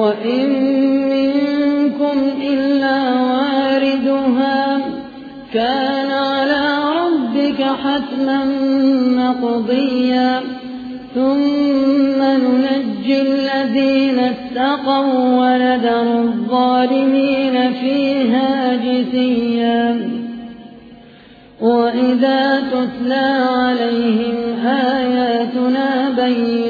وإن منكم إلا واردها كان على ربك حتما مقضيا ثم ننجي الذين اتقوا ونذر الظالمين فيها جثيا وإذا تتلى عليهم آياتنا بينات قال